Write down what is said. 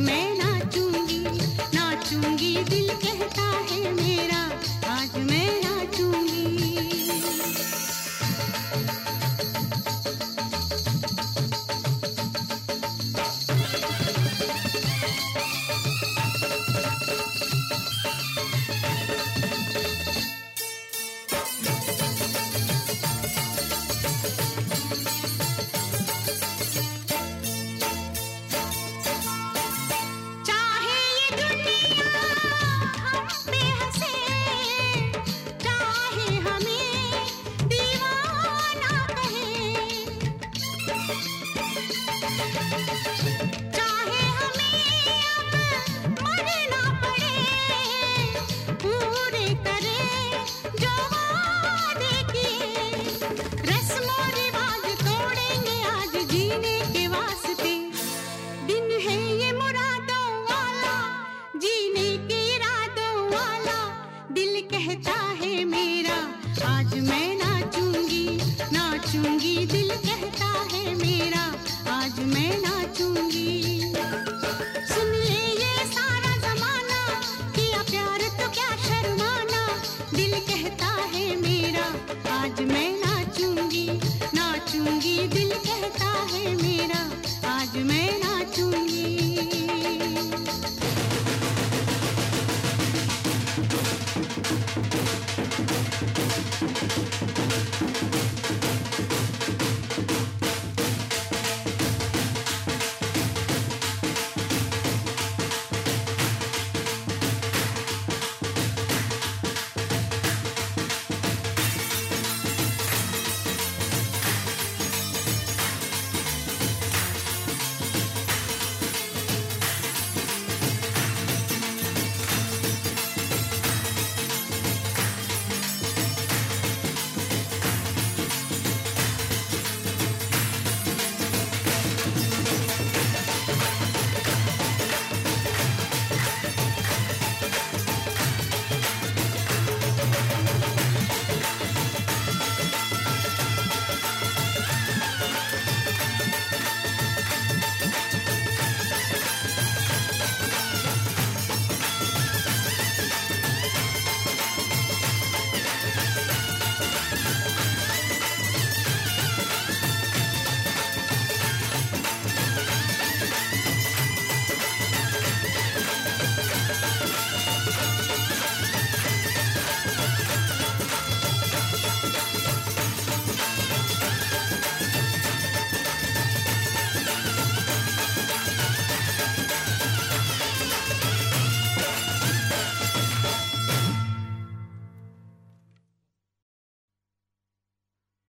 मैं